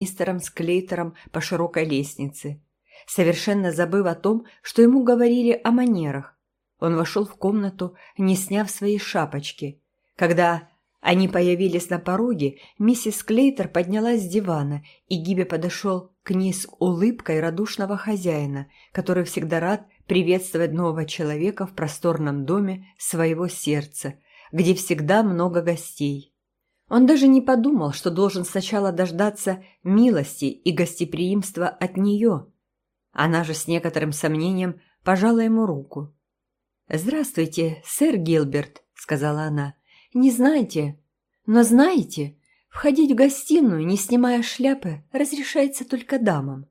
мистером Склейтером по широкой лестнице, совершенно забыв о том, что ему говорили о манерах. Он вошел в комнату, не сняв своей шапочки. Когда они появились на пороге, миссис Клейтер поднялась с дивана, и Гиби подошел к ней с улыбкой радушного хозяина, который всегда рад приветствовать нового человека в просторном доме своего сердца, где всегда много гостей. Он даже не подумал, что должен сначала дождаться милости и гостеприимства от нее. Она же с некоторым сомнением пожала ему руку. «Здравствуйте, сэр Гилберт», — сказала она. «Не знаете, но знаете, входить в гостиную, не снимая шляпы, разрешается только дамам».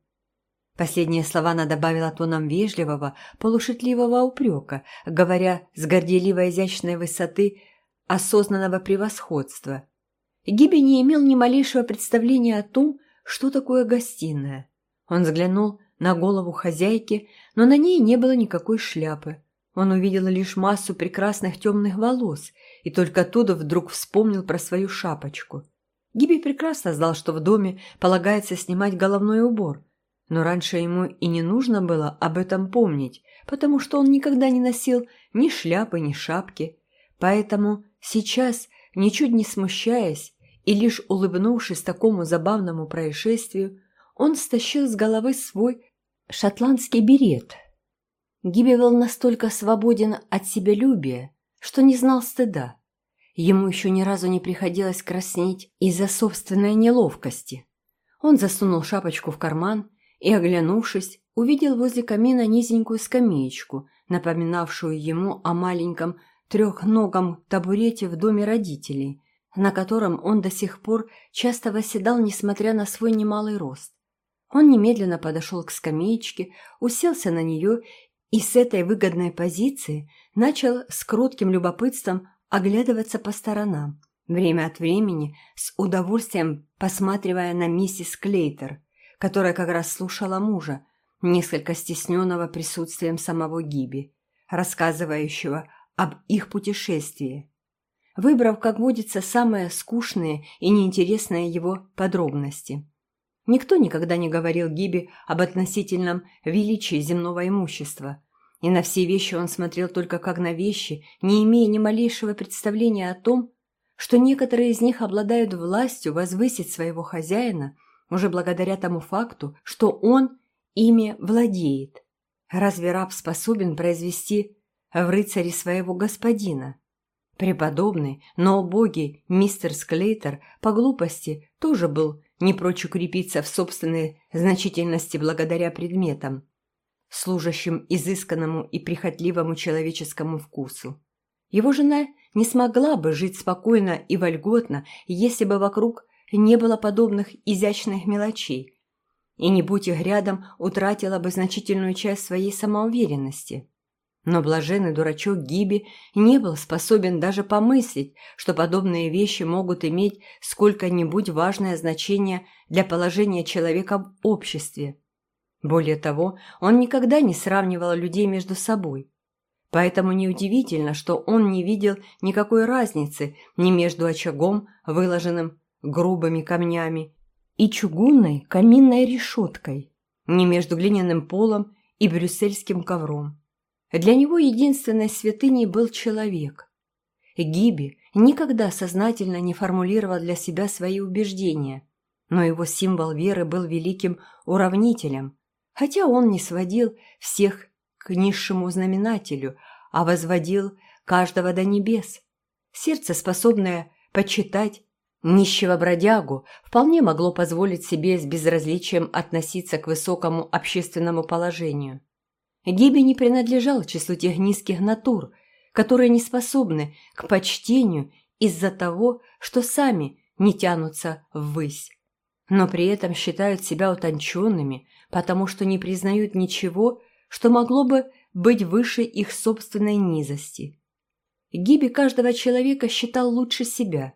Последние слова она добавила тоном вежливого, полушутливого упрека, говоря с горделиво изящной высоты осознанного превосходства. Гиби не имел ни малейшего представления о том, что такое гостиная. Он взглянул на голову хозяйки, но на ней не было никакой шляпы. Он увидел лишь массу прекрасных темных волос и только оттуда вдруг вспомнил про свою шапочку. Гиби прекрасно знал, что в доме полагается снимать головной убор, но раньше ему и не нужно было об этом помнить, потому что он никогда не носил ни шляпы, ни шапки. Поэтому сейчас, ничуть не смущаясь и лишь улыбнувшись такому забавному происшествию, он стащил с головы свой шотландский берет – Гиби был настолько свободен от себялюбия, что не знал стыда. Ему еще ни разу не приходилось краснеть из-за собственной неловкости. Он засунул шапочку в карман и, оглянувшись, увидел возле камина низенькую скамеечку, напоминавшую ему о маленьком трехногом табурете в доме родителей, на котором он до сих пор часто восседал, несмотря на свой немалый рост. Он немедленно подошел к скамеечке, уселся на нее и с этой выгодной позиции начал с кротким любопытством оглядываться по сторонам, время от времени с удовольствием посматривая на миссис Клейтер, которая как раз слушала мужа, несколько стесненного присутствием самого Гиби, рассказывающего об их путешествии, выбрав, как водится, самые скучные и неинтересные его подробности. Никто никогда не говорил Гиби об относительном величии земного имущества, и на все вещи он смотрел только как на вещи, не имея ни малейшего представления о том, что некоторые из них обладают властью возвысить своего хозяина уже благодаря тому факту, что он ими владеет. Разве раб способен произвести в рыцаре своего господина? Преподобный, но убогий мистер Склейтер по глупости тоже был не прочь укрепиться в собственной значительности благодаря предметам, служащим изысканному и прихотливому человеческому вкусу. Его жена не смогла бы жить спокойно и вольготно, если бы вокруг не было подобных изящных мелочей, и не будь их рядом, утратила бы значительную часть своей самоуверенности. Но блаженный дурачок Гиби не был способен даже помыслить, что подобные вещи могут иметь сколько-нибудь важное значение для положения человека в обществе. Более того, он никогда не сравнивал людей между собой. Поэтому неудивительно, что он не видел никакой разницы ни между очагом, выложенным грубыми камнями, и чугунной каминной решеткой, ни между глиняным полом и брюссельским ковром. Для него единственной святыней был человек. Гиби никогда сознательно не формулировал для себя свои убеждения, но его символ веры был великим уравнителем, хотя он не сводил всех к низшему знаменателю, а возводил каждого до небес. Сердце, способное почитать нищего бродягу, вполне могло позволить себе с безразличием относиться к высокому общественному положению. Гиби не принадлежал к числу тех низких натур, которые не способны к почтению из-за того, что сами не тянутся ввысь, но при этом считают себя утонченными, потому что не признают ничего, что могло бы быть выше их собственной низости. Гиби каждого человека считал лучше себя.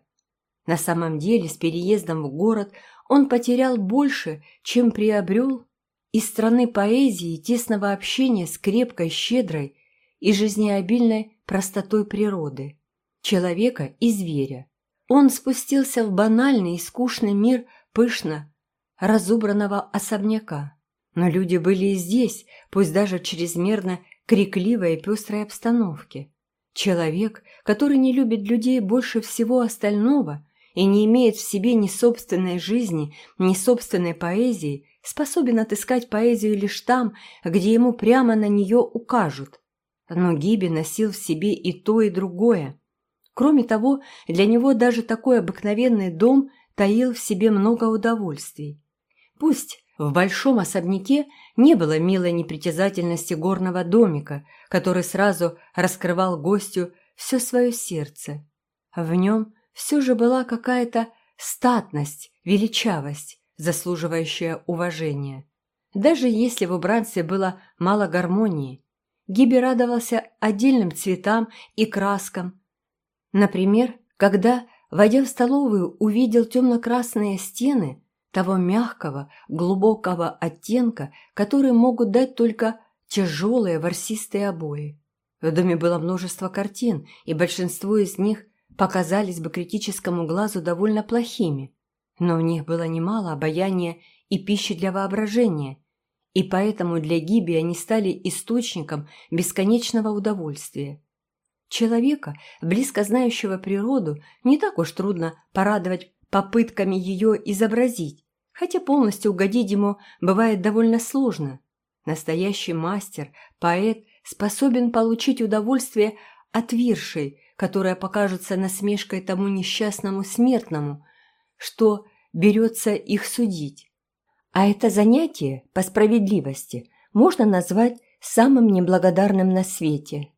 На самом деле, с переездом в город он потерял больше, чем приобрел из страны поэзии и тесного общения с крепкой, щедрой и жизнеобильной простотой природы, человека и зверя. Он спустился в банальный и скучный мир пышно разубранного особняка. Но люди были и здесь, пусть даже чрезмерно крикливой и пестрой обстановке. Человек, который не любит людей больше всего остального и не имеет в себе ни собственной жизни, ни собственной поэзии, способен отыскать поэзию лишь там, где ему прямо на нее укажут. Но Гиби носил в себе и то, и другое. Кроме того, для него даже такой обыкновенный дом таил в себе много удовольствий. Пусть в большом особняке не было милой непритязательности горного домика, который сразу раскрывал гостю все свое сердце. В нем все же была какая-то статность, величавость, заслуживающая уважения. Даже если в убранстве было мало гармонии, Гиби радовался отдельным цветам и краскам. Например, когда, войдя в столовую, увидел темно-красные стены того мягкого, глубокого оттенка, который могут дать только тяжелые ворсистые обои. В доме было множество картин, и большинство из них показались бы критическому глазу довольно плохими, но в них было немало обаяния и пищи для воображения, и поэтому для Гиби они стали источником бесконечного удовольствия. Человека, близко знающего природу, не так уж трудно порадовать попытками ее изобразить, хотя полностью угодить ему бывает довольно сложно. Настоящий мастер, поэт способен получить удовольствие от виршей, которая покажется насмешкой тому несчастному смертному, что берется их судить. А это занятие, по справедливости, можно назвать самым неблагодарным на свете.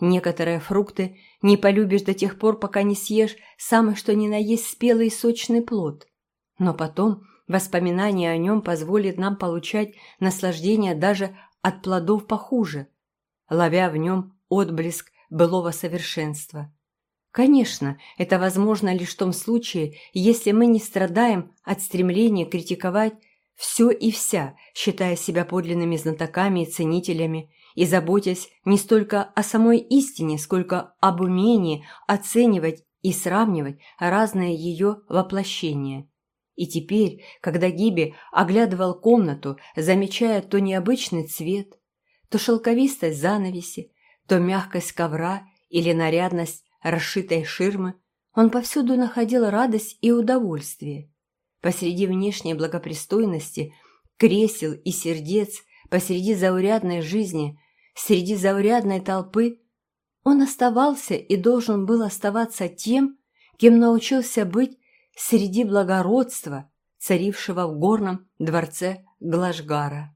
Некоторые фрукты не полюбишь до тех пор, пока не съешь самый что ни на есть спелый сочный плод. Но потом воспоминание о нем позволит нам получать наслаждение даже от плодов похуже, ловя в нем отблеск былого совершенства. Конечно, это возможно лишь в том случае, если мы не страдаем от стремления критиковать все и вся, считая себя подлинными знатоками и ценителями, и заботясь не столько о самой истине, сколько об умении оценивать и сравнивать разные ее воплощения. И теперь, когда Гиби оглядывал комнату, замечая то необычный цвет, то шелковистость занавеси, то мягкость ковра или нарядность расшитой ширмы, он повсюду находил радость и удовольствие. Посреди внешней благопристойности, кресел и сердец, посреди заурядной жизни, среди заурядной толпы, он оставался и должен был оставаться тем, кем научился быть среди благородства, царившего в горном дворце Глажгара.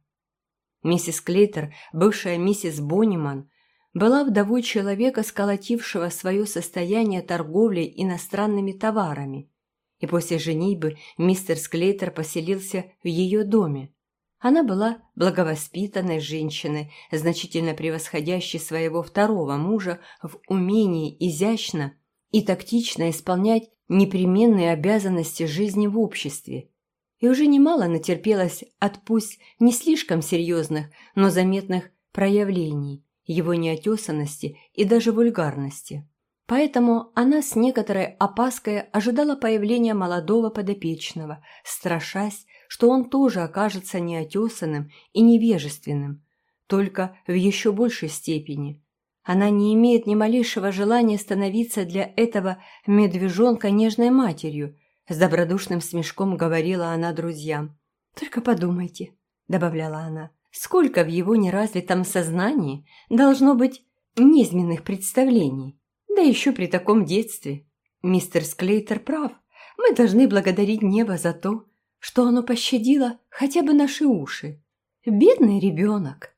Миссис Клейтер, бывшая миссис Бониман, была вдовой человека, сколотившего свое состояние торговлей иностранными товарами, и после женитьбы мистер Склейтер поселился в ее доме. Она была благовоспитанной женщиной, значительно превосходящей своего второго мужа в умении изящно и тактично исполнять непременные обязанности жизни в обществе, и уже немало натерпелась от пусть не слишком серьезных, но заметных проявлений его неотесанности и даже вульгарности. Поэтому она с некоторой опаской ожидала появления молодого подопечного, страшась, что он тоже окажется неотесанным и невежественным, только в еще большей степени. Она не имеет ни малейшего желания становиться для этого медвежонка нежной матерью, с добродушным смешком говорила она друзьям. «Только подумайте», — добавляла она, — «сколько в его неразвитом сознании должно быть низменных представлений, да еще при таком детстве. Мистер Склейтер прав, мы должны благодарить небо за то, что оно пощадило хотя бы наши уши. Бедный ребенок!»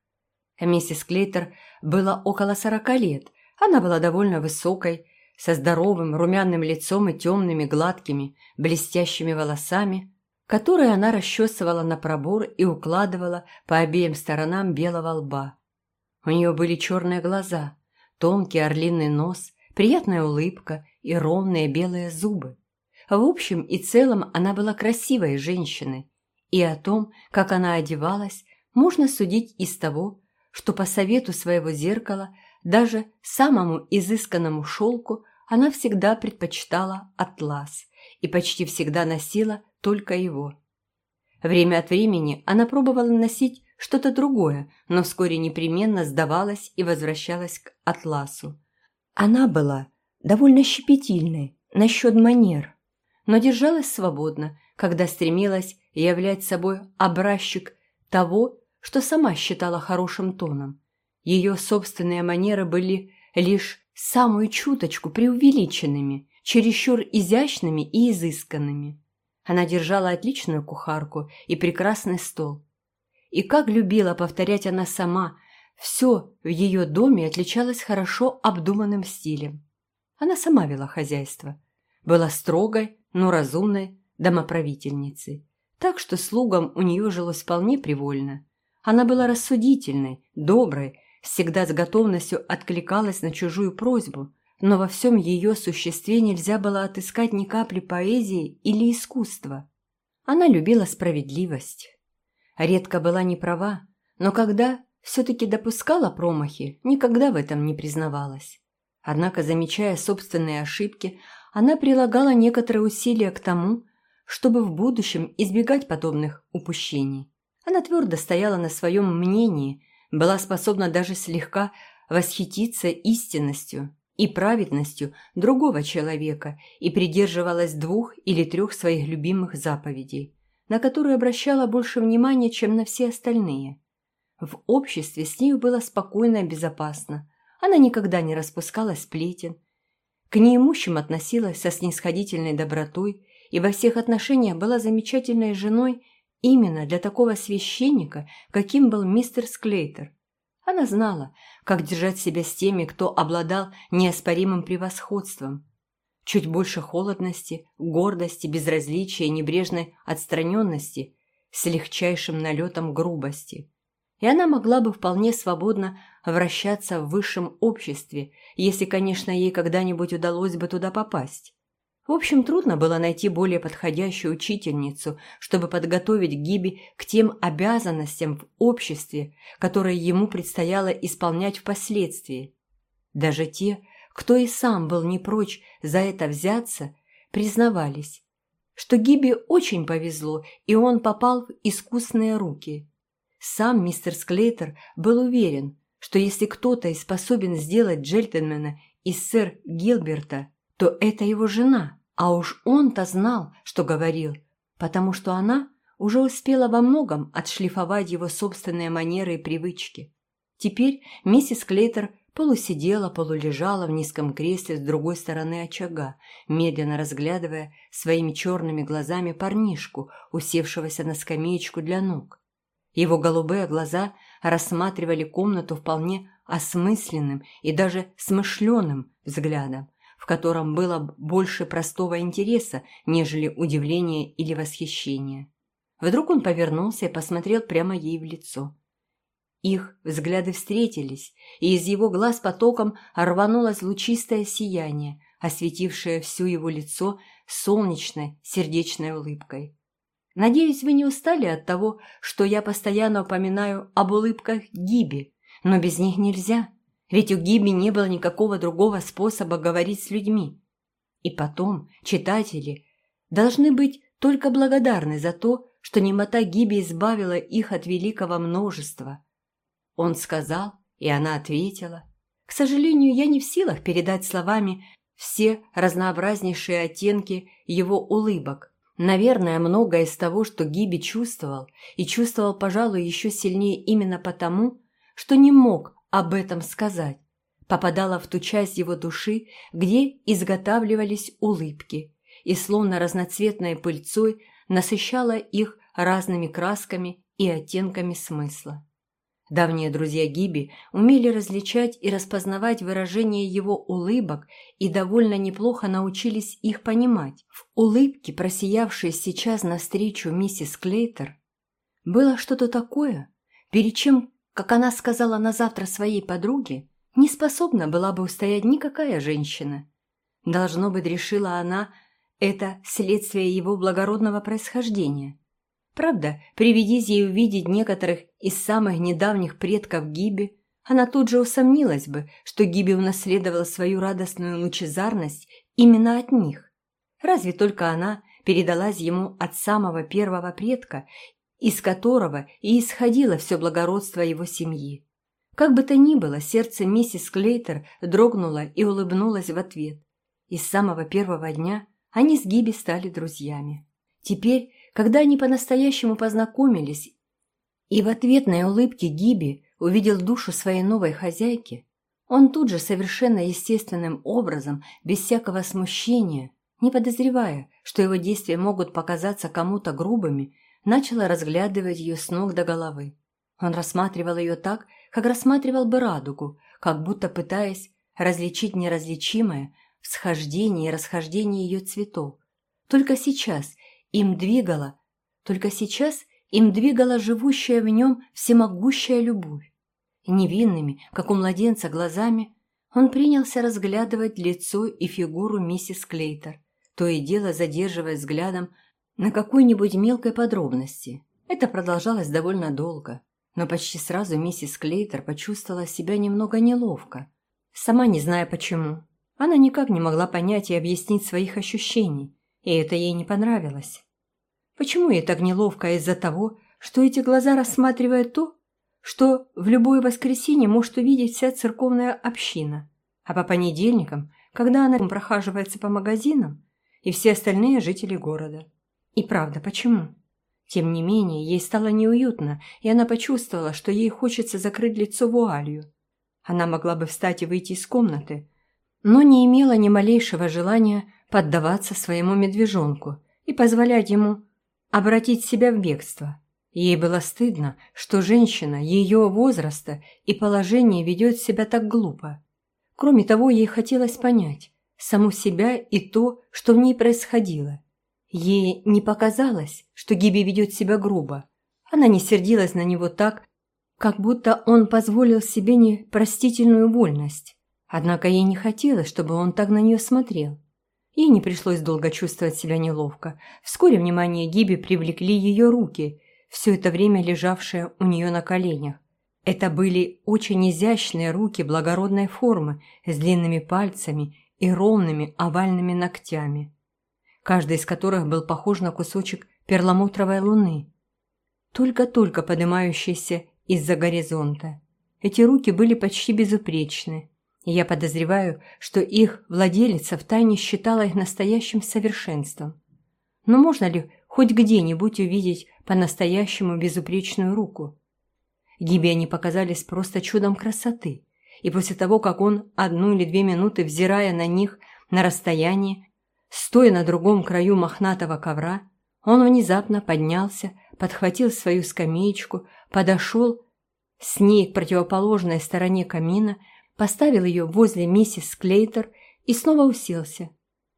Миссис Клейтер было около сорока лет. Она была довольно высокой, со здоровым румяным лицом и темными гладкими блестящими волосами, которые она расчесывала на пробор и укладывала по обеим сторонам белого лба. У нее были черные глаза, тонкий орлиный нос, приятная улыбка и ровные белые зубы. В общем и целом она была красивой женщиной, и о том, как она одевалась, можно судить из того, что по совету своего зеркала даже самому изысканному шелку она всегда предпочитала атлас и почти всегда носила только его. Время от времени она пробовала носить что-то другое, но вскоре непременно сдавалась и возвращалась к атласу. Она была довольно щепетильной насчет манер, но держалась свободно, когда стремилась являть собой образчик того, что сама считала хорошим тоном. Ее собственные манеры были лишь самую чуточку преувеличенными, чересчур изящными и изысканными. Она держала отличную кухарку и прекрасный стол. И как любила повторять она сама, все в ее доме отличалось хорошо обдуманным стилем. Она сама вела хозяйство, была строгой, но разумной домоправительницей, так что слугам у нее жилось вполне привольно. Она была рассудительной, доброй, всегда с готовностью откликалась на чужую просьбу, но во всем ее существе нельзя было отыскать ни капли поэзии или искусства. Она любила справедливость. Редко была не права, но когда все-таки допускала промахи, никогда в этом не признавалась. Однако, замечая собственные ошибки, она прилагала некоторые усилия к тому, чтобы в будущем избегать подобных упущений. Она твердо стояла на своем мнении, была способна даже слегка восхититься истинностью и праведностью другого человека и придерживалась двух или трех своих любимых заповедей, на которые обращала больше внимания, чем на все остальные. В обществе с нею было спокойно и безопасно, она никогда не распускала сплетен, к неимущим относилась со снисходительной добротой и во всех отношениях была замечательной женой именно для такого священника, каким был мистер Склейтер – она знала, как держать себя с теми, кто обладал неоспоримым превосходством. Чуть больше холодности, гордости, безразличия небрежной отстраненности с легчайшим налетом грубости. И она могла бы вполне свободно вращаться в высшем обществе, если, конечно, ей когда-нибудь удалось бы туда попасть. В общем, трудно было найти более подходящую учительницу, чтобы подготовить Гиби к тем обязанностям в обществе, которые ему предстояло исполнять впоследствии. Даже те, кто и сам был не прочь за это взяться, признавались, что Гиби очень повезло, и он попал в искусные руки. Сам мистер Склейтер был уверен, что если кто-то и способен сделать джентльмена из сэр Гилберта – то это его жена. А уж он-то знал, что говорил, потому что она уже успела во многом отшлифовать его собственные манеры и привычки. Теперь миссис Клейтер полусидела, полулежала в низком кресле с другой стороны очага, медленно разглядывая своими черными глазами парнишку, усевшегося на скамеечку для ног. Его голубые глаза рассматривали комнату вполне осмысленным и даже смышленым взглядом, в котором было больше простого интереса, нежели удивления или восхищения. Вдруг он повернулся и посмотрел прямо ей в лицо. Их взгляды встретились, и из его глаз потоком рванулось лучистое сияние, осветившее все его лицо солнечной сердечной улыбкой. «Надеюсь, вы не устали от того, что я постоянно упоминаю об улыбках Гиби, но без них нельзя», ведь у Гиби не было никакого другого способа говорить с людьми. И потом читатели должны быть только благодарны за то, что немота Гиби избавила их от великого множества. Он сказал, и она ответила. К сожалению, я не в силах передать словами все разнообразнейшие оттенки его улыбок. Наверное, многое из того, что Гиби чувствовал, и чувствовал, пожалуй, еще сильнее именно потому, что не мог об этом сказать, попадала в ту часть его души, где изготавливались улыбки, и словно разноцветной пыльцой насыщала их разными красками и оттенками смысла. Давние друзья Гиби умели различать и распознавать выражения его улыбок и довольно неплохо научились их понимать. В улыбке, просиявшей сейчас навстречу миссис Клейтер, было что-то такое, перед чем как она сказала на завтра своей подруге, не способна была бы устоять никакая женщина. Должно быть, решила она, это следствие его благородного происхождения. Правда, приведись ей увидеть некоторых из самых недавних предков Гиби, она тут же усомнилась бы, что Гиби унаследовала свою радостную лучезарность именно от них. Разве только она передалась ему от самого первого предка, из которого и исходило все благородство его семьи. Как бы то ни было, сердце миссис Клейтер дрогнуло и улыбнулось в ответ. И с самого первого дня они с Гиби стали друзьями. Теперь, когда они по-настоящему познакомились, и в ответной улыбке Гиби увидел душу своей новой хозяйки, он тут же совершенно естественным образом, без всякого смущения, не подозревая, что его действия могут показаться кому-то грубыми, начал разглядывать ее с ног до головы. Он рассматривал ее так, как рассматривал бы радугу, как будто пытаясь различить неразличимое в схождении и расхождении ее цветов. Только сейчас им двигала, только сейчас им двигала живущая в нем всемогущая любовь невинными, как у младенца, глазами, он принялся разглядывать лицо и фигуру миссис Клейтер, то и дело задерживая взглядом на какой-нибудь мелкой подробности. Это продолжалось довольно долго, но почти сразу миссис Клейтер почувствовала себя немного неловко, сама не зная почему. Она никак не могла понять и объяснить своих ощущений, и это ей не понравилось. Почему ей так неловко из-за того, что эти глаза рассматривают то, что в любое воскресенье может увидеть вся церковная община, а по понедельникам, когда она прохаживается по магазинам, и все остальные жители города. И правда, почему? Тем не менее, ей стало неуютно, и она почувствовала, что ей хочется закрыть лицо вуалью. Она могла бы встать и выйти из комнаты, но не имела ни малейшего желания поддаваться своему медвежонку и позволять ему обратить себя в бегство. Ей было стыдно, что женщина ее возраста и положения ведет себя так глупо. Кроме того, ей хотелось понять саму себя и то, что в ней происходило. Ей не показалось, что Гиби ведет себя грубо. Она не сердилась на него так, как будто он позволил себе непростительную вольность. Однако ей не хотелось, чтобы он так на нее смотрел. Ей не пришлось долго чувствовать себя неловко. Вскоре внимание Гиби привлекли ее руки, все это время лежавшая у нее на коленях. Это были очень изящные руки благородной формы с длинными пальцами и ровными овальными ногтями, каждый из которых был похож на кусочек перламутровой луны, только-только поднимающийся из-за горизонта. Эти руки были почти безупречны, и я подозреваю, что их владелица втайне считала их настоящим совершенством. Но можно ли хоть где-нибудь увидеть по-настоящему безупречную руку. Гиби они показались просто чудом красоты, и после того, как он одну или две минуты, взирая на них на расстоянии, стоя на другом краю мохнатого ковра, он внезапно поднялся, подхватил свою скамеечку, подошел с ней к противоположной стороне камина, поставил ее возле миссис Клейтер и снова уселся.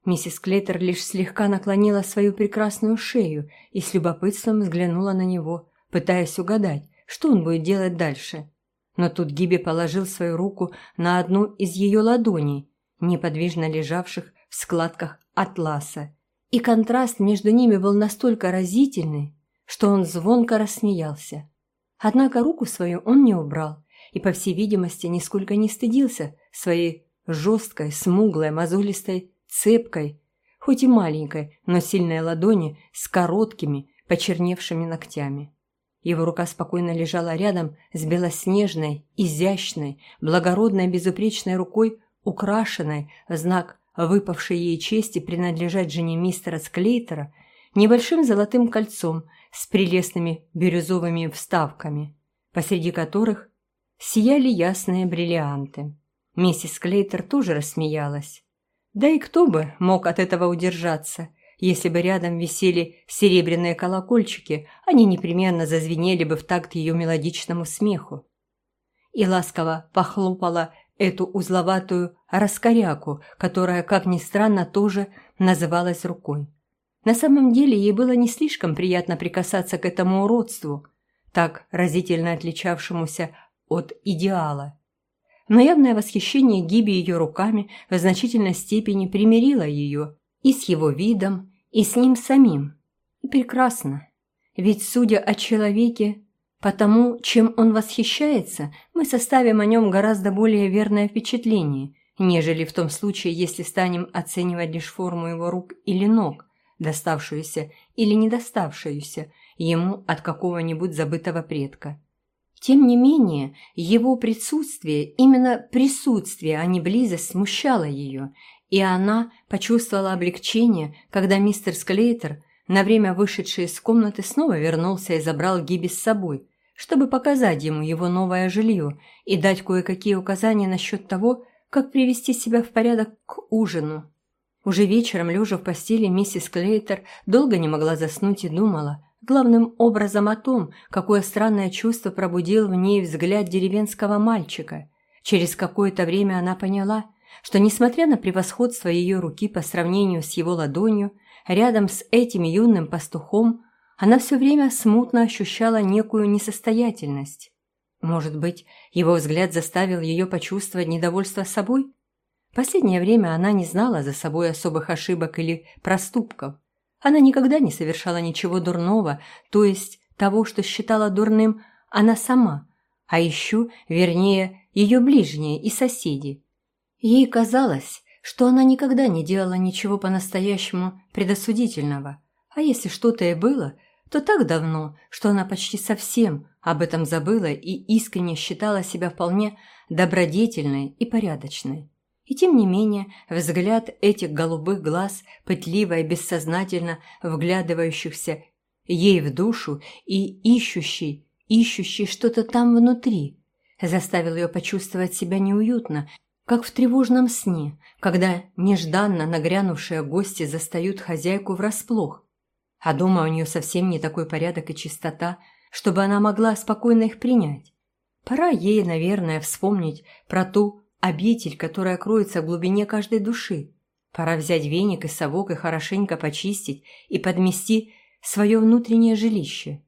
Миссис Клейтер лишь слегка наклонила свою прекрасную шею и с любопытством взглянула на него, пытаясь угадать, что он будет делать дальше. Но тут Гиби положил свою руку на одну из ее ладоней, неподвижно лежавших в складках атласа, и контраст между ними был настолько разительный, что он звонко рассмеялся. Однако руку свою он не убрал и, по всей видимости, нисколько не стыдился своей жесткой, смуглой, мозолистой цепкой, хоть и маленькой, но сильной ладони с короткими, почерневшими ногтями. Его рука спокойно лежала рядом с белоснежной, изящной, благородной, безупречной рукой, украшенной в знак выпавшей ей чести принадлежать жене мистера Склейтера, небольшим золотым кольцом с прелестными бирюзовыми вставками, посреди которых сияли ясные бриллианты. Миссис Клейтер тоже рассмеялась. Да и кто бы мог от этого удержаться? Если бы рядом висели серебряные колокольчики, они непременно зазвенели бы в такт ее мелодичному смеху. И ласково похлопала эту узловатую раскоряку, которая, как ни странно, тоже называлась рукой. На самом деле ей было не слишком приятно прикасаться к этому уродству, так разительно отличавшемуся от идеала но явное восхищение Гиби ее руками в значительной степени примирило ее и с его видом, и с ним самим. И прекрасно. Ведь, судя о человеке, по тому, чем он восхищается, мы составим о нем гораздо более верное впечатление, нежели в том случае, если станем оценивать лишь форму его рук или ног, доставшуюся или не доставшуюся ему от какого-нибудь забытого предка. Тем не менее, его присутствие, именно присутствие, а не близость, смущало ее, и она почувствовала облегчение, когда мистер Склейтер, на время вышедший из комнаты, снова вернулся и забрал Гиби с собой, чтобы показать ему его новое жилье и дать кое-какие указания насчет того, как привести себя в порядок к ужину. Уже вечером, лежа в постели, миссис Клейтер долго не могла заснуть и думала, главным образом о том, какое странное чувство пробудил в ней взгляд деревенского мальчика. Через какое-то время она поняла, что, несмотря на превосходство ее руки по сравнению с его ладонью, рядом с этим юным пастухом она все время смутно ощущала некую несостоятельность. Может быть, его взгляд заставил ее почувствовать недовольство собой? Последнее время она не знала за собой особых ошибок или проступков. Она никогда не совершала ничего дурного, то есть того, что считала дурным она сама, а еще, вернее, ее ближние и соседи. Ей казалось, что она никогда не делала ничего по-настоящему предосудительного, а если что-то и было, то так давно, что она почти совсем об этом забыла и искренне считала себя вполне добродетельной и порядочной. И тем не менее, взгляд этих голубых глаз, пытливо и бессознательно вглядывающихся ей в душу и ищущий, ищущий что-то там внутри, заставил ее почувствовать себя неуютно, как в тревожном сне, когда нежданно нагрянувшие гости застают хозяйку врасплох. А дома у нее совсем не такой порядок и чистота, чтобы она могла спокойно их принять. Пора ей, наверное, вспомнить про ту обитель, которая кроется в глубине каждой души. Пора взять веник и совок и хорошенько почистить и подмести свое внутреннее жилище.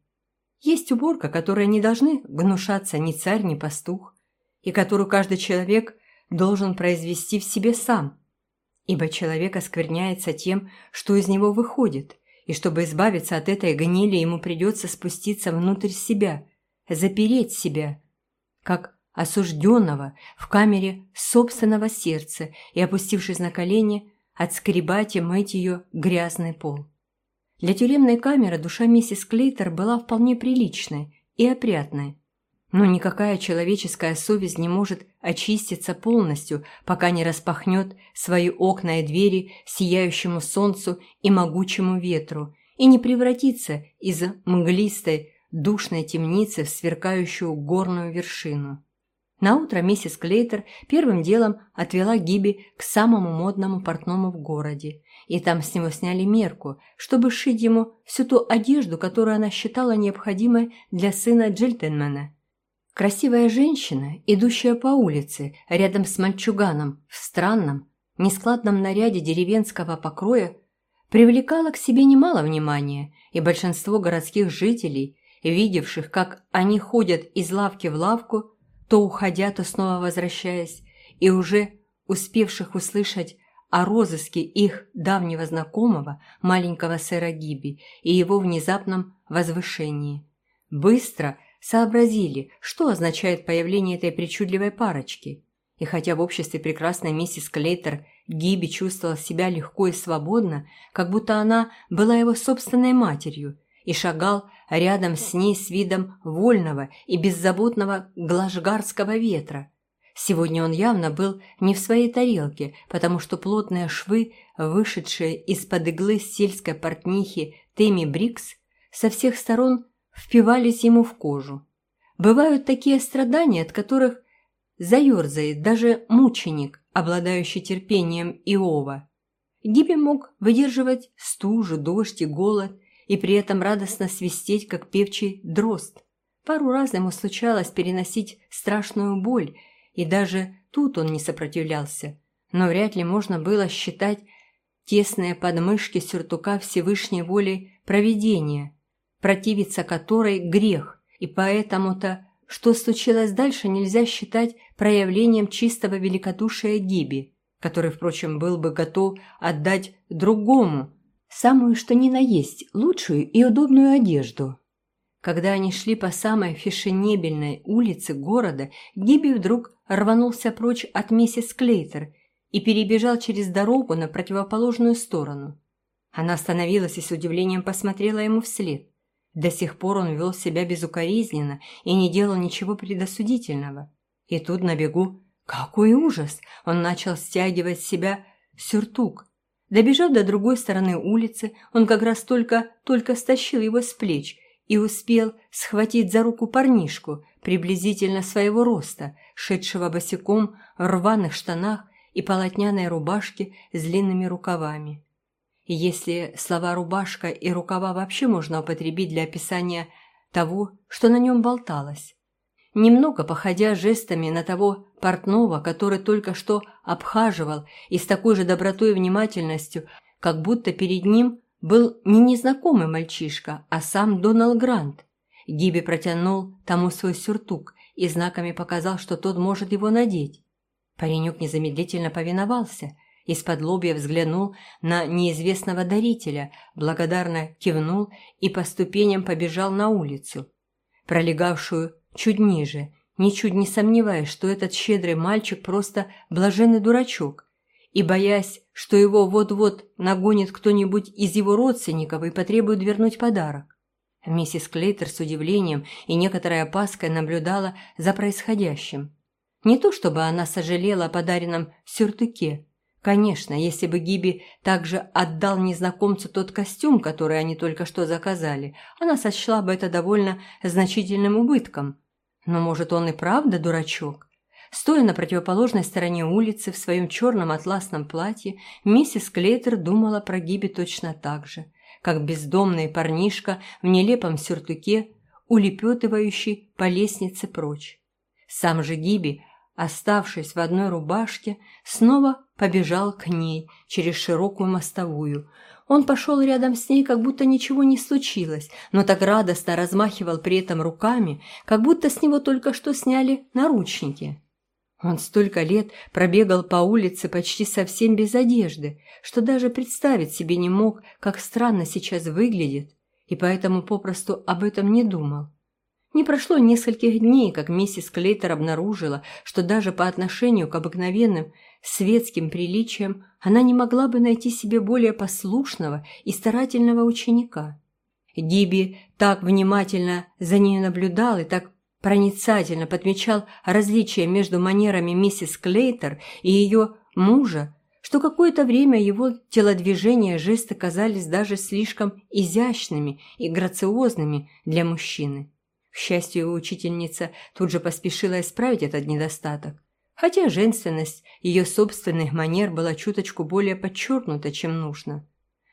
Есть уборка, которой не должны гнушаться ни царь, ни пастух, и которую каждый человек должен произвести в себе сам, ибо человек оскверняется тем, что из него выходит, и чтобы избавиться от этой гнили, ему придется спуститься внутрь себя, запереть себя, как осужденного в камере собственного сердца и, опустившись на колени, отскребать и мыть ее грязный пол. Для тюремной камеры душа миссис Клейтер была вполне приличной и опрятной, но никакая человеческая совесть не может очиститься полностью, пока не распахнет свои окна и двери сияющему солнцу и могучему ветру и не превратится из мглистой, душной темницы в сверкающую горную вершину. Наутро миссис Клейтер первым делом отвела Гиби к самому модному портному в городе, и там с него сняли мерку, чтобы сшить ему всю ту одежду, которую она считала необходимой для сына Джильтенмена. Красивая женщина, идущая по улице рядом с мальчуганом в странном, нескладном наряде деревенского покроя, привлекала к себе немало внимания, и большинство городских жителей, видевших, как они ходят из лавки в лавку, то уходя, то снова возвращаясь, и уже успевших услышать о розыске их давнего знакомого, маленького сэра Гиби, и его внезапном возвышении. Быстро сообразили, что означает появление этой причудливой парочки. И хотя в обществе прекрасной миссис Клейтер Гиби чувствовала себя легко и свободно, как будто она была его собственной матерью, и шагал рядом с ней с видом вольного и беззаботного глажгарского ветра. Сегодня он явно был не в своей тарелке, потому что плотные швы, вышедшие из-под иглы сельской портнихи Тэмми Брикс, со всех сторон впивались ему в кожу. Бывают такие страдания, от которых заерзает даже мученик, обладающий терпением Иова. Гиби мог выдерживать стужу, дождь и голод, и при этом радостно свистеть, как певчий дрозд. Пару раз ему случалось переносить страшную боль, и даже тут он не сопротивлялся. Но вряд ли можно было считать тесные подмышки сюртука Всевышней волей провидения, противиться которой грех, и поэтому-то, что случилось дальше, нельзя считать проявлением чистого великодушия Гиби, который, впрочем, был бы готов отдать другому, самую что ни на есть, лучшую и удобную одежду. Когда они шли по самой фешенебельной улице города, Гиби вдруг рванулся прочь от миссис Клейтер и перебежал через дорогу на противоположную сторону. Она остановилась и с удивлением посмотрела ему вслед. До сих пор он вел себя безукоризненно и не делал ничего предосудительного. И тут на бегу, какой ужас, он начал стягивать с себя сюртук. Добежав до другой стороны улицы, он как раз только, только стащил его с плеч и успел схватить за руку парнишку, приблизительно своего роста, шедшего босиком в рваных штанах и полотняной рубашке с длинными рукавами. Если слова «рубашка» и «рукава» вообще можно употребить для описания того, что на нем болталось. Немного походя жестами на того портного, который только что обхаживал и с такой же добротой и внимательностью, как будто перед ним был не незнакомый мальчишка, а сам Доналд Грант. Гиби протянул тому свой сюртук и знаками показал, что тот может его надеть. Паренек незамедлительно повиновался – из-под лобья взглянул на неизвестного дарителя, благодарно кивнул и по ступеням побежал на улицу, пролегавшую чуть ниже, ничуть не сомневаясь, что этот щедрый мальчик просто блаженный дурачок, и боясь, что его вот-вот нагонит кто-нибудь из его родственников и потребует вернуть подарок. Миссис Клейтер с удивлением и некоторой опаской наблюдала за происходящим. Не то чтобы она сожалела о подаренном сюртуке, Конечно, если бы Гиби также отдал незнакомцу тот костюм, который они только что заказали, она сочла бы это довольно значительным убытком. Но, может, он и правда дурачок? Стоя на противоположной стороне улицы в своем черном атласном платье, миссис Клейтер думала про Гиби точно так же, как бездомный парнишка в нелепом сюртуке, улепетывающий по лестнице прочь. Сам же Гиби оставшись в одной рубашке, снова побежал к ней через широкую мостовую. Он пошел рядом с ней, как будто ничего не случилось, но так радостно размахивал при этом руками, как будто с него только что сняли наручники. Он столько лет пробегал по улице почти совсем без одежды, что даже представить себе не мог, как странно сейчас выглядит, и поэтому попросту об этом не думал. Не прошло нескольких дней, как миссис Клейтер обнаружила, что даже по отношению к обыкновенным светским приличиям она не могла бы найти себе более послушного и старательного ученика. Диби так внимательно за ней наблюдал и так проницательно подмечал различия между манерами миссис Клейтер и ее мужа, что какое-то время его телодвижения и жесты казались даже слишком изящными и грациозными для мужчины. К счастью, учительница тут же поспешила исправить этот недостаток, хотя женственность ее собственных манер была чуточку более подчеркнута, чем нужно.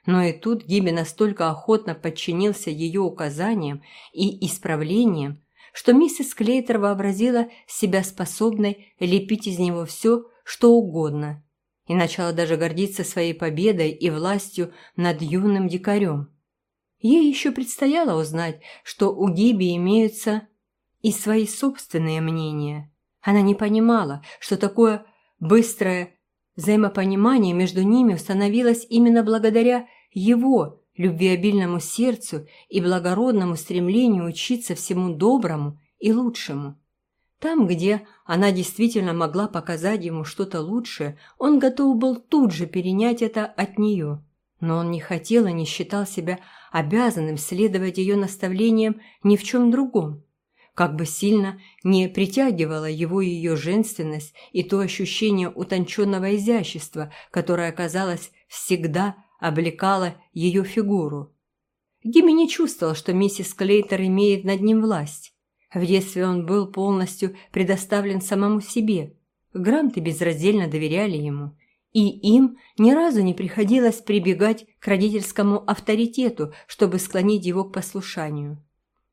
Но и тут Гиби настолько охотно подчинился ее указаниям и исправлениям, что миссис Клейтер вообразила себя способной лепить из него все, что угодно, и начала даже гордиться своей победой и властью над юным дикарем. Ей еще предстояло узнать, что у Гиби имеются и свои собственные мнения. Она не понимала, что такое быстрое взаимопонимание между ними установилось именно благодаря его любвеобильному сердцу и благородному стремлению учиться всему доброму и лучшему. Там, где она действительно могла показать ему что-то лучшее, он готов был тут же перенять это от нее. Но он не хотел и не считал себя обязанным следовать ее наставлениям ни в чем другом. Как бы сильно не притягивала его ее женственность и то ощущение утонченного изящества, которое, казалось, всегда облекало ее фигуру. Гимми не чувствовал, что миссис Клейтер имеет над ним власть. В детстве он был полностью предоставлен самому себе. Гранты безраздельно доверяли ему, и им ни разу не приходилось прибегать к родительскому авторитету, чтобы склонить его к послушанию.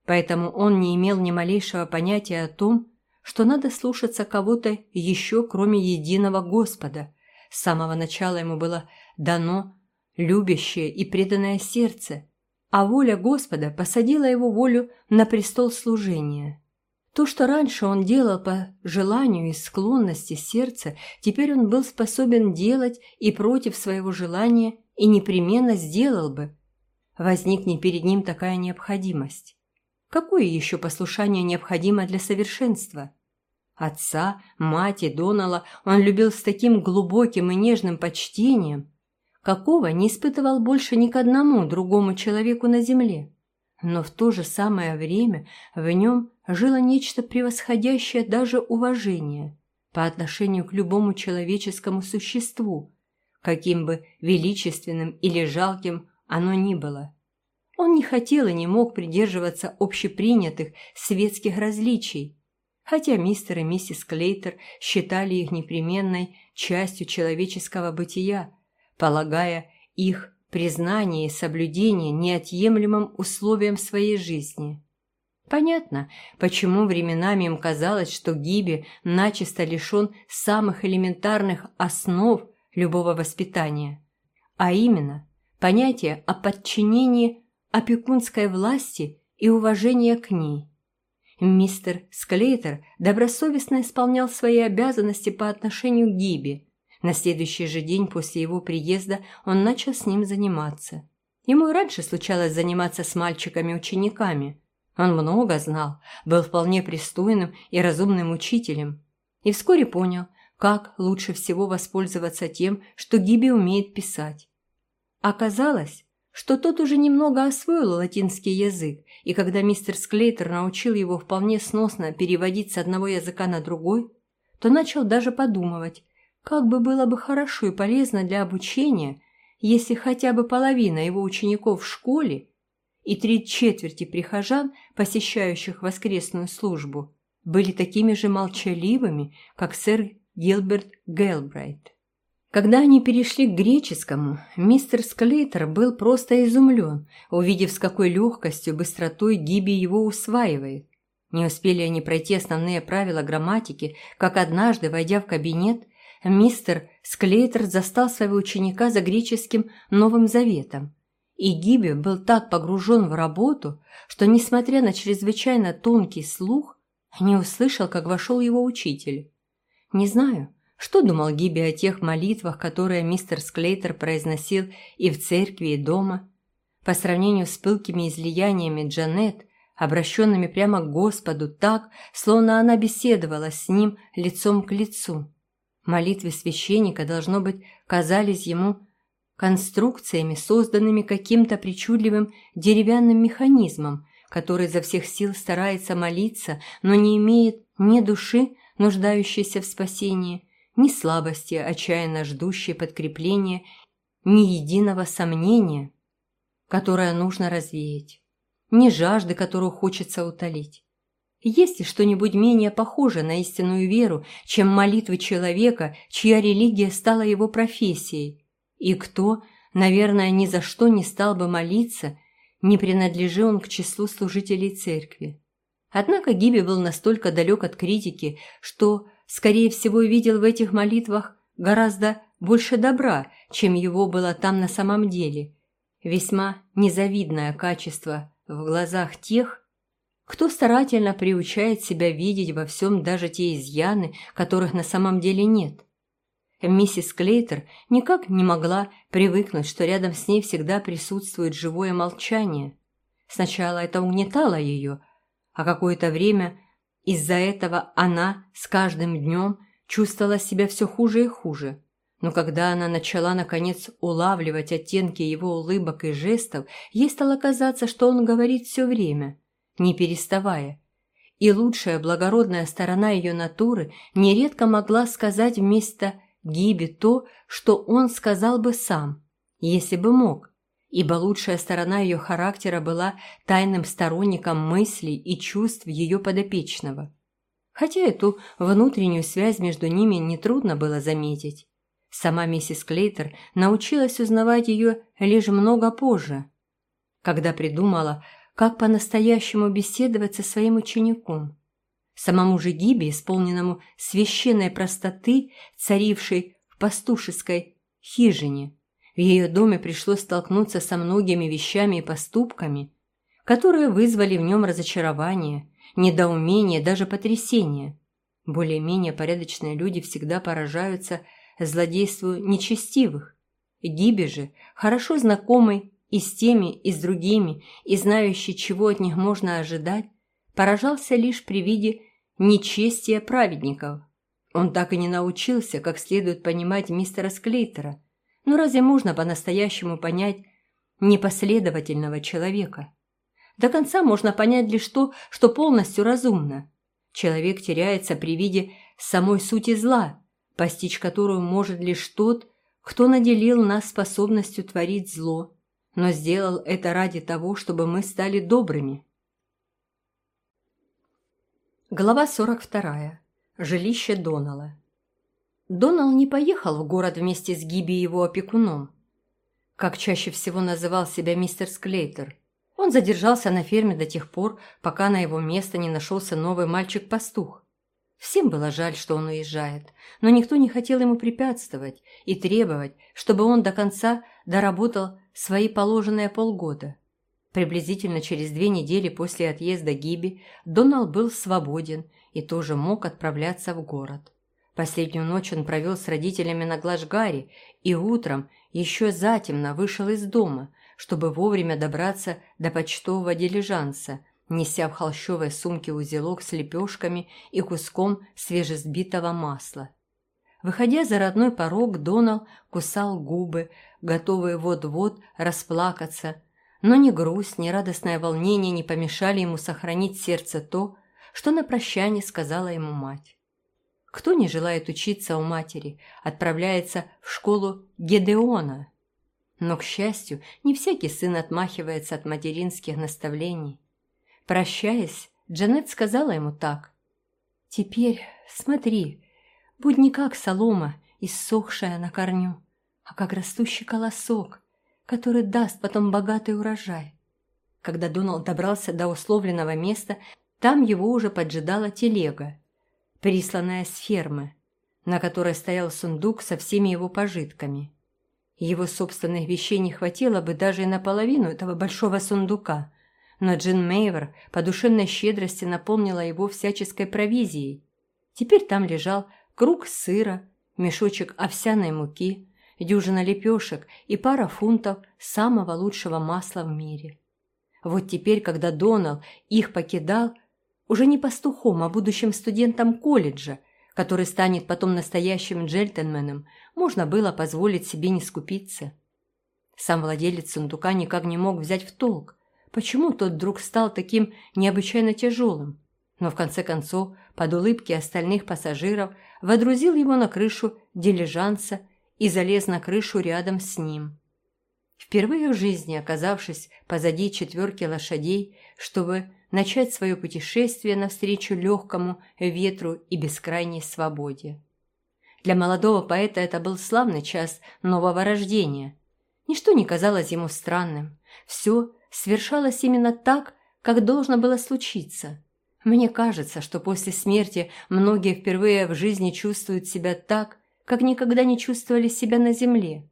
Поэтому он не имел ни малейшего понятия о том, что надо слушаться кого-то еще, кроме единого Господа. С самого начала ему было дано любящее и преданное сердце, а воля Господа посадила его волю на престол служения. То, что раньше он делал по желанию и склонности сердца, теперь он был способен делать и против своего желания, и непременно сделал бы. Возникнет перед ним такая необходимость. Какое еще послушание необходимо для совершенства? Отца, мать и Донала он любил с таким глубоким и нежным почтением. какого не испытывал больше ни к одному другому человеку на земле. Но в то же самое время в нем жило нечто превосходящее даже уважение по отношению к любому человеческому существу, каким бы величественным или жалким оно ни было. Он не хотел и не мог придерживаться общепринятых светских различий, хотя мистер и миссис Клейтер считали их непременной частью человеческого бытия, полагая их признание и соблюдение неотъемлемым условием своей жизни. Понятно, почему временами им казалось, что Гиби начисто лишен самых элементарных основ любого воспитания, а именно понятие о подчинении опекунской власти и уважения к ней. Мистер Склейтер добросовестно исполнял свои обязанности по отношению к Гиби. На следующий же день после его приезда он начал с ним заниматься. Ему и раньше случалось заниматься с мальчиками-учениками. Он много знал, был вполне пристойным и разумным учителем. И вскоре понял, как лучше всего воспользоваться тем, что Гиби умеет писать. Оказалось, что тот уже немного освоил латинский язык, и когда мистер Склейтер научил его вполне сносно переводить с одного языка на другой, то начал даже подумывать, как бы было бы хорошо и полезно для обучения, если хотя бы половина его учеников в школе и три четверти прихожан, посещающих воскресную службу, были такими же молчаливыми, как сэр Гилберт Гелбрайт. Когда они перешли к греческому, мистер Склейтер был просто изумлен, увидев, с какой легкостью, быстротой Гиби его усваивает. Не успели они пройти основные правила грамматики, как однажды, войдя в кабинет, мистер Склейтер застал своего ученика за греческим Новым Заветом. И Гиби был так погружен в работу, что, несмотря на чрезвычайно тонкий слух, не услышал, как вошел его учитель. Не знаю, что думал Гиби о тех молитвах, которые мистер Склейтер произносил и в церкви, и дома? По сравнению с пылкими излияниями Джанет, обращенными прямо к Господу так, словно она беседовала с ним лицом к лицу. Молитвы священника, должно быть, казались ему конструкциями, созданными каким-то причудливым деревянным механизмом, который за всех сил старается молиться, но не имеет ни души, нуждающейся в спасении, ни слабости, отчаянно ждущей подкрепления, ни единого сомнения, которое нужно развеять, ни жажды, которую хочется утолить. Есть ли что-нибудь менее похожее на истинную веру, чем молитвы человека, чья религия стала его профессией, и кто, наверное, ни за что не стал бы молиться, не принадлежи он к числу служителей церкви? Однако Гиби был настолько далек от критики, что скорее всего, видел в этих молитвах гораздо больше добра, чем его было там на самом деле. Весьма незавидное качество в глазах тех, кто старательно приучает себя видеть во всем даже те изъяны, которых на самом деле нет. Миссис Клейтер никак не могла привыкнуть, что рядом с ней всегда присутствует живое молчание. Сначала это угнетало ее, а какое-то время из-за этого она с каждым днем чувствовала себя все хуже и хуже. Но когда она начала, наконец, улавливать оттенки его улыбок и жестов, ей стало казаться, что он говорит все время, не переставая. И лучшая благородная сторона ее натуры нередко могла сказать вместо Гиби то, что он сказал бы сам, если бы мог ибо лучшая сторона ее характера была тайным сторонником мыслей и чувств ее подопечного. Хотя эту внутреннюю связь между ними нетрудно было заметить. Сама миссис Клейтер научилась узнавать ее лишь много позже, когда придумала, как по-настоящему беседовать со своим учеником. Самому же Гибе, исполненному священной простоты, царившей в пастушеской хижине – в ее доме пришлось столкнуться со многими вещами и поступками, которые вызвали в нем разочарование, недоумение, даже потрясение. Более-менее порядочные люди всегда поражаются злодейству нечестивых. Гиби же, хорошо знакомый и с теми, и с другими, и знающий, чего от них можно ожидать, поражался лишь при виде нечестия праведников. Он так и не научился, как следует понимать мистера Склейтера – Но разве можно по-настоящему понять непоследовательного человека? До конца можно понять лишь то, что полностью разумно. Человек теряется при виде самой сути зла, постичь которую может лишь тот, кто наделил нас способностью творить зло, но сделал это ради того, чтобы мы стали добрыми. Глава 42. Жилище Донала. Донал не поехал в город вместе с Гиби и его опекуном, как чаще всего называл себя мистер Склейтер. Он задержался на ферме до тех пор, пока на его место не нашелся новый мальчик-пастух. Всем было жаль, что он уезжает, но никто не хотел ему препятствовать и требовать, чтобы он до конца доработал свои положенные полгода. Приблизительно через две недели после отъезда Гиби Донал был свободен и тоже мог отправляться в город. Последнюю ночь он провел с родителями на Глажгаре и утром еще затемно вышел из дома, чтобы вовремя добраться до почтового дилижанса, неся в холщовой сумке узелок с лепешками и куском свежесбитого масла. Выходя за родной порог, Донал кусал губы, готовый вот-вот расплакаться, но ни грусть, ни радостное волнение не помешали ему сохранить сердце то, что на прощание сказала ему мать. Кто не желает учиться у матери, отправляется в школу Гедеона, но, к счастью, не всякий сын отмахивается от материнских наставлений. Прощаясь, Джанет сказала ему так. «Теперь смотри, будь не как солома, иссохшая на корню, а как растущий колосок, который даст потом богатый урожай». Когда Доналд добрался до условленного места, там его уже поджидала телега, присланная с фермы, на которой стоял сундук со всеми его пожитками. Его собственных вещей не хватило бы даже и наполовину этого большого сундука, но Джин Мейвер по душевной щедрости наполнила его всяческой провизией. Теперь там лежал круг сыра, мешочек овсяной муки, дюжина лепешек и пара фунтов самого лучшего масла в мире. Вот теперь, когда Донал их покидал, уже не пастухом, а будущим студентом колледжа – который станет потом настоящим джентльменом, можно было позволить себе не скупиться. Сам владелец сундука никак не мог взять в толк, почему тот вдруг стал таким необычайно тяжелым, но в конце концов, под улыбки остальных пассажиров, водрузил его на крышу дилижанса и залез на крышу рядом с ним. Впервые в жизни оказавшись позади четверки лошадей, чтобы начать свое путешествие навстречу легкому ветру и бескрайней свободе. Для молодого поэта это был славный час нового рождения. Ничто не казалось ему странным. Все свершалось именно так, как должно было случиться. Мне кажется, что после смерти многие впервые в жизни чувствуют себя так, как никогда не чувствовали себя на земле.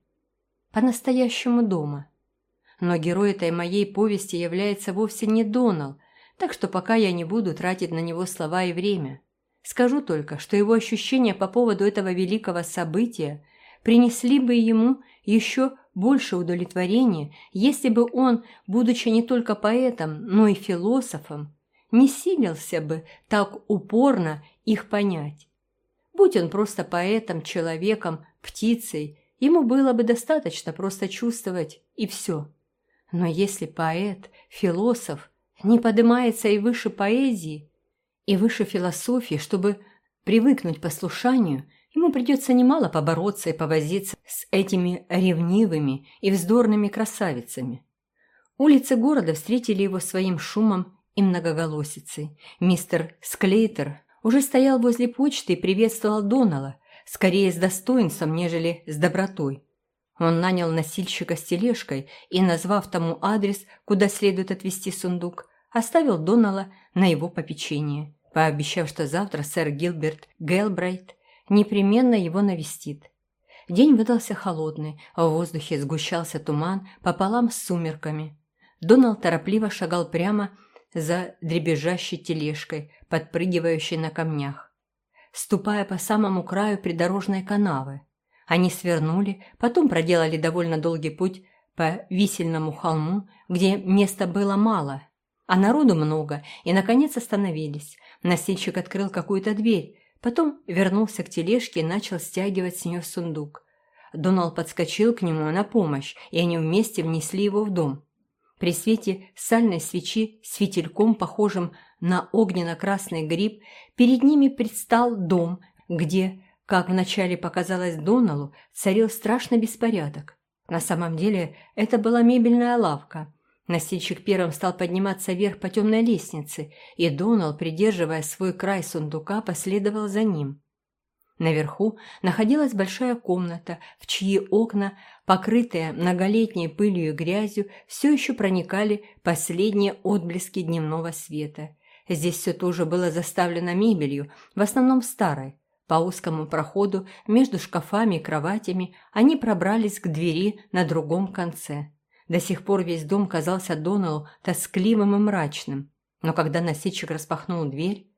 По-настоящему дома. Но герой этой моей повести является вовсе не Донал, так что пока я не буду тратить на него слова и время. Скажу только, что его ощущения по поводу этого великого события принесли бы ему еще больше удовлетворения, если бы он, будучи не только поэтом, но и философом, не силился бы так упорно их понять. Будь он просто поэтом, человеком, птицей, ему было бы достаточно просто чувствовать и все. Но если поэт, философ – не поднимается и выше поэзии, и выше философии, чтобы привыкнуть послушанию, ему придется немало побороться и повозиться с этими ревнивыми и вздорными красавицами. Улицы города встретили его своим шумом и многоголосицей. Мистер Склейтер уже стоял возле почты и приветствовал Донала, скорее с достоинством, нежели с добротой. Он нанял носильщика с тележкой и, назвав тому адрес, куда следует отвезти сундук, оставил Донала на его попечение, пообещав, что завтра сэр Гилберт Гелбрайт непременно его навестит. День выдался холодный, а в воздухе сгущался туман пополам с сумерками. Донал торопливо шагал прямо за дребезжащей тележкой, подпрыгивающей на камнях, ступая по самому краю придорожной канавы. Они свернули, потом проделали довольно долгий путь по висельному холму, где места было мало, а народу много, и, наконец, остановились. Носильщик открыл какую-то дверь, потом вернулся к тележке и начал стягивать с нее сундук. Донал подскочил к нему на помощь, и они вместе внесли его в дом. При свете сальной свечи с фитильком, похожим на огненно-красный гриб, перед ними предстал дом, где, как вначале показалось Доналу, царил страшный беспорядок. На самом деле это была мебельная лавка. Носильщик первым стал подниматься вверх по темной лестнице, и Донал, придерживая свой край сундука, последовал за ним. Наверху находилась большая комната, в чьи окна, покрытые многолетней пылью и грязью, все еще проникали последние отблески дневного света. Здесь все тоже было заставлено мебелью, в основном старой. По узкому проходу между шкафами и кроватями они пробрались к двери на другом конце. До сих пор весь дом казался Доналу тоскливым и мрачным. Но когда носильщик распахнул дверь,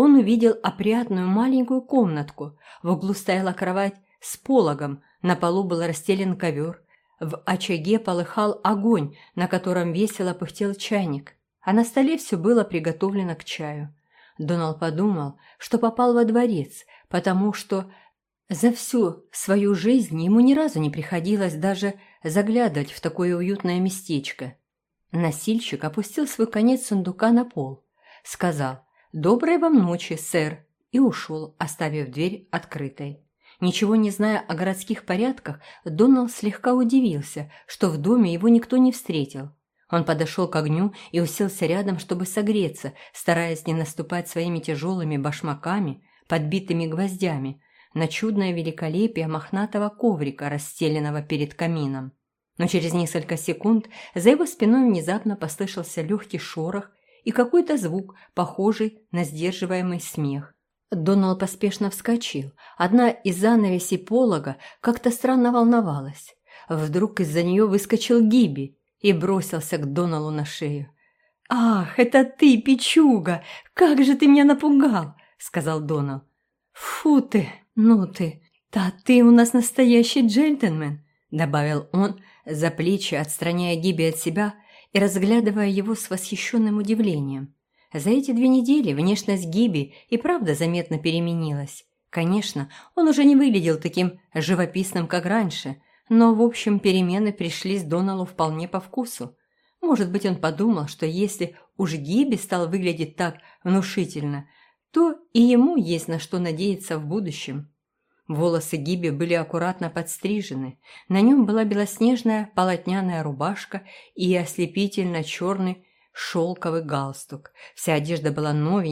он увидел опрятную маленькую комнатку. В углу стояла кровать с пологом, на полу был расстелен ковер. В очаге полыхал огонь, на котором весело пыхтел чайник, а на столе все было приготовлено к чаю. Донал подумал, что попал во дворец, потому что за всю свою жизнь ему ни разу не приходилось даже заглядывать в такое уютное местечко. Носильщик опустил свой конец сундука на пол, сказал «Доброй вам ночи, сэр», и ушел, оставив дверь открытой. Ничего не зная о городских порядках, Донал слегка удивился, что в доме его никто не встретил. Он подошел к огню и уселся рядом, чтобы согреться, стараясь не наступать своими тяжелыми башмаками, подбитыми гвоздями, на чудное великолепие мохнатого коврика, расстеленного перед камином. Но через несколько секунд за его спиной внезапно послышался легкий шорох и какой-то звук, похожий на сдерживаемый смех. Донал поспешно вскочил. Одна из занавесей полога как-то странно волновалась. Вдруг из-за нее выскочил Гиби и бросился к Доналу на шею. «Ах, это ты, печуга! Как же ты меня напугал!» — сказал Донал. «Фу ты, ну ты! Да ты у нас настоящий джентльмен!» — добавил он, за плечи отстраняя Гиби от себя и разглядывая его с восхищенным удивлением. За эти две недели внешность Гиби и правда заметно переменилась. Конечно, он уже не выглядел таким живописным, как раньше, но, в общем, перемены пришли с Доналу вполне по вкусу. Может быть, он подумал, что если уж Гиби стал выглядеть так внушительно, то и ему есть на что надеяться в будущем. Волосы Гиби были аккуратно подстрижены, на нем была белоснежная полотняная рубашка и ослепительно черный шелковый галстук. Вся одежда была новенькая,